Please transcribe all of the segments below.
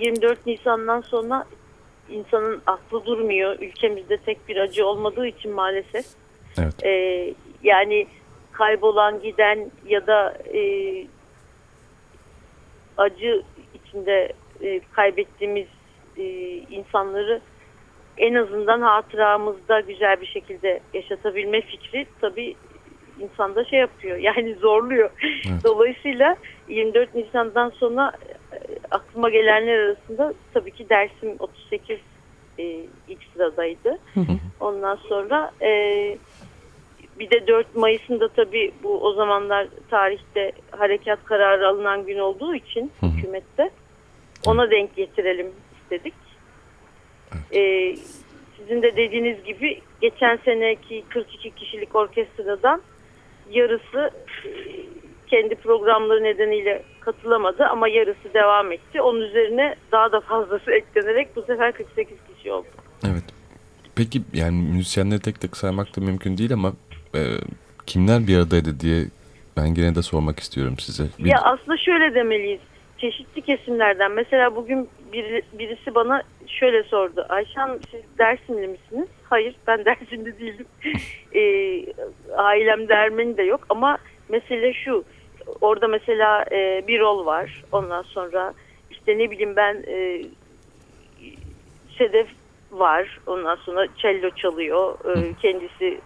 24 Nisan'dan sonra insanın aklı durmuyor. Ülkemizde tek bir acı olmadığı için maalesef. Evet. E, yani kaybolan giden ya da e, acı içinde e, kaybettiğimiz e, insanları en azından hatıramızda güzel bir şekilde yaşatabilme fikri tabii insanda şey yapıyor yani zorluyor. Evet. Dolayısıyla 24 Nisan'dan sonra aklıma gelenler arasında tabii ki Dersim 38 e, ilk sıradaydı. Ondan sonra e, bir de 4 Mayıs'ında tabii bu o zamanlar tarihte harekat kararı alınan gün olduğu için Hı hı. hükümette ona denk getirelim istedik. E, sizin de dediğiniz gibi geçen seneki 42 kişilik orkestradan yarısı kendi programları nedeniyle katılamadı ama yarısı devam etti. Onun üzerine daha da fazlası eklenerek bu sefer 48 kişi oldu. Evet. Peki yani müzisyenleri tek tek saymak da mümkün değil ama e, kimler bir aradaydı diye ben gene de sormak istiyorum size. Bir- Ya aslında şöyle demeliyiz. Çeşitli kesimlerden. Mesela bugün biri- birisi bana şöyle sordu. Ayşan siz Dersimli misiniz? Hayır ben Dersimli değilim. e, ailemde Ermeni de yok ama mesele şu. Orada mesela e, bir rol var. Ondan sonra işte ne bileyim ben e, Sedef var. Ondan sonra cello çalıyor. E, kendisi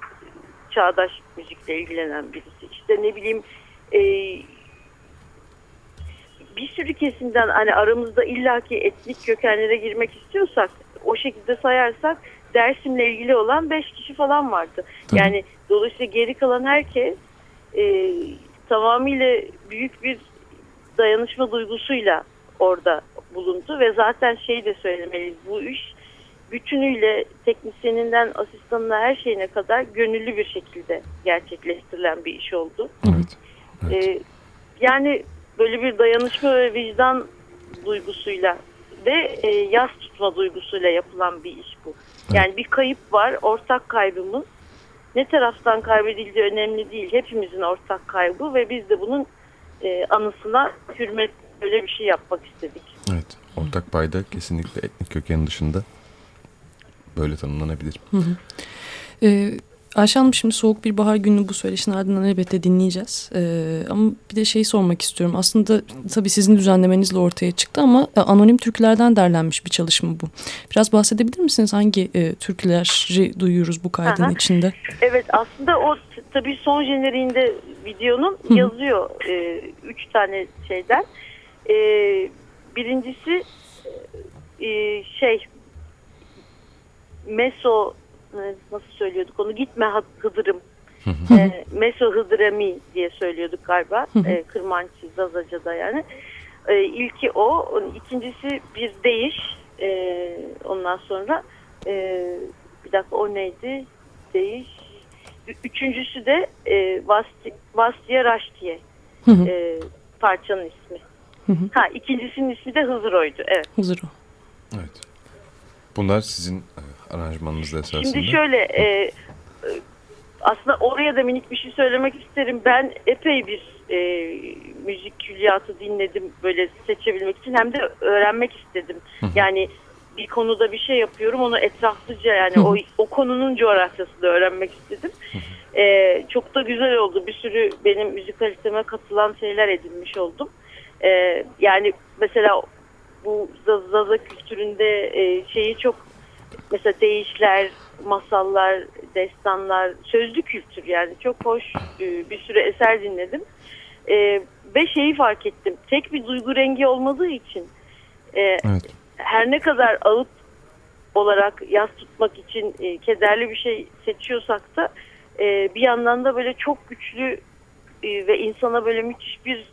çağdaş müzikle ilgilenen birisi. İşte ne bileyim e, bir sürü kesimden hani aramızda illaki etnik kökenlere girmek istiyorsak o şekilde sayarsak Dersim'le ilgili olan 5 kişi falan vardı. Tabii. Yani dolayısıyla geri kalan herkes e, tamamıyla büyük bir dayanışma duygusuyla orada bulundu ve zaten şey de söylemeliyiz bu iş bütünüyle teknisyeninden asistanına her şeyine kadar gönüllü bir şekilde gerçekleştirilen bir iş oldu. Evet. evet. Ee, yani böyle bir dayanışma ve vicdan duygusuyla ve e, yas tutma duygusuyla yapılan bir iş bu. Yani bir kayıp var, ortak kaybımız. Ne taraftan kaybedildiği önemli değil. Hepimizin ortak kaybı ve biz de bunun e, anısına hürmet böyle bir şey yapmak istedik. Evet. Ortak payda kesinlikle etnik köken dışında böyle tanımlanabilir. Ee, Ayşe Hanım şimdi soğuk bir bahar günü bu söyleşin ardından elbette dinleyeceğiz. Ee, ama bir de şeyi sormak istiyorum. Aslında tabii sizin düzenlemenizle ortaya çıktı ama e, anonim türkülerden derlenmiş bir çalışma bu. Biraz bahsedebilir misiniz? Hangi e, türküleri duyuyoruz bu kaydın Aha. içinde? Evet aslında o tabii son jeneriğinde videonun Hı. yazıyor e, üç tane şeyden. E, birincisi e, şey Meso nasıl söylüyorduk onu gitme Hıdırım. E, Meso Hıdırami diye söylüyorduk galiba. E, Kırmançı, Zazaca'da yani. E, ilki o. İkincisi bir değiş. E, ondan sonra e, bir dakika o neydi? Değiş. Üçüncüsü de e, Vasti, Vastiye hı. e, parçanın ismi. Hı hı. Ha ikincisinin ismi de Hızıro'ydu. Evet. Huzur o. Evet. Bunlar sizin e, aranjmanınızda esasında. Şimdi şöyle e, aslında oraya da minik bir şey söylemek isterim. Ben epey bir e, müzik külliyatı dinledim böyle seçebilmek için hem de öğrenmek istedim. Yani bir konuda bir şey yapıyorum onu etraflıca yani o, o konunun coğrafyasını öğrenmek istedim. E, çok da güzel oldu. Bir sürü benim müzikaliteme katılan şeyler edinmiş oldum. E, yani mesela bu Zaz- Zaza kültüründe e, şeyi çok mesela deyişler, masallar, destanlar, sözlü kültür yani çok hoş e, bir sürü eser dinledim. E, ve şeyi fark ettim. Tek bir duygu rengi olmadığı için e, Evet. her ne kadar ağıt olarak yaz tutmak için e, kederli bir şey seçiyorsak da e, bir yandan da böyle çok güçlü e, ve insana böyle müthiş bir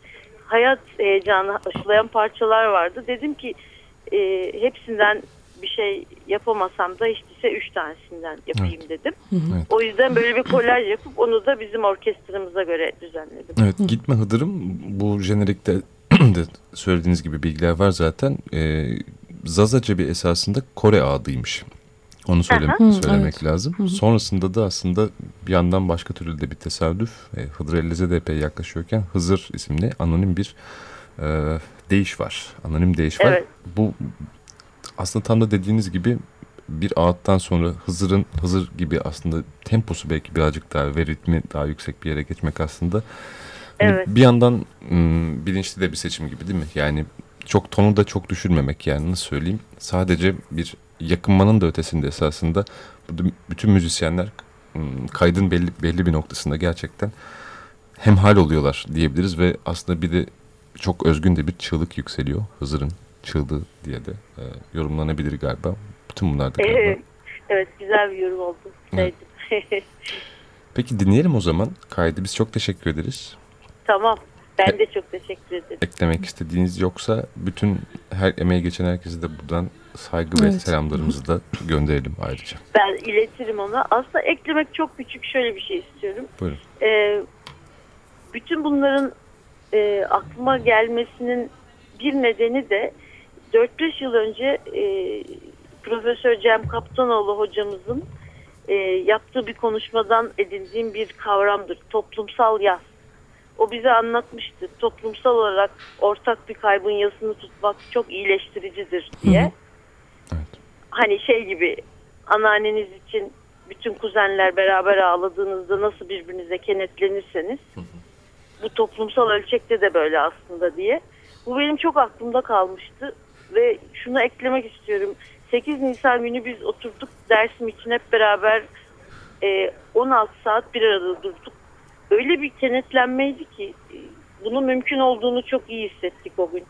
hayat heyecanı aşılayan parçalar vardı. Dedim ki e, hepsinden bir şey yapamasam da işte ise üç tanesinden yapayım dedim. Evet. O yüzden böyle bir kolaj yapıp onu da bizim orkestramıza göre düzenledim. Evet, Gitme Hıdırım bu jenerikte de söylediğiniz gibi bilgiler var zaten. Ee, Zazaca bir esasında Kore adıymış. Onu söyle, Aha. söylemek evet. lazım. Sonrasında da aslında bir yandan başka türlü de bir tesadüf. E, Hıdır Ellez'e de epey yaklaşıyorken Hızır isimli anonim bir e, değiş var. Anonim değiş var. Evet. Bu aslında tam da dediğiniz gibi bir ağıttan sonra Hızır'ın Hızır gibi aslında temposu belki birazcık daha ve ritmi daha yüksek bir yere geçmek aslında hani Evet. bir yandan bilinçli de bir seçim gibi değil mi? Yani çok tonu da çok düşürmemek yani nasıl söyleyeyim? Sadece bir yakınmanın da ötesinde esasında bu- bütün müzisyenler kaydın belli belli bir noktasında gerçekten hemhal oluyorlar diyebiliriz ve aslında bir de çok özgün de bir çığlık yükseliyor Hızır'ın çığlığı diye de e, yorumlanabilir galiba. Bütün bunlar da galiba. Evet, evet güzel bir yorum oldu. Sevdim. Peki dinleyelim o zaman kaydı. Biz çok teşekkür ederiz. tamam. Ben de çok teşekkür ederim. Eklemek istediğiniz yoksa bütün her emeği geçen herkese de buradan saygı ve Evet. selamlarımızı da gönderelim ayrıca. Ben iletirim ona. Aslında eklemek çok küçük şöyle bir şey istiyorum. Buyurun. Ee, bütün bunların e, aklıma gelmesinin bir nedeni de 4-5 yıl önce e, Profesör Cem Kaptanoğlu hocamızın e, yaptığı bir konuşmadan edindiğim bir kavramdır. Toplumsal yas. O bize anlatmıştı. Toplumsal olarak ortak bir kaybın yasını tutmak çok iyileştiricidir diye. Hı hı. Evet. Hani şey gibi anneanneniz için bütün kuzenler beraber ağladığınızda nasıl birbirinize kenetlenirseniz bu toplumsal ölçekte de böyle aslında diye. Bu benim çok aklımda kalmıştı ve şunu eklemek istiyorum. 8 Nisan günü biz oturduk dersim için hep beraber e, 16 saat bir arada durduk. Öyle bir kenetlenmeydi ki e, bunun mümkün olduğunu çok iyi hissettik o gün.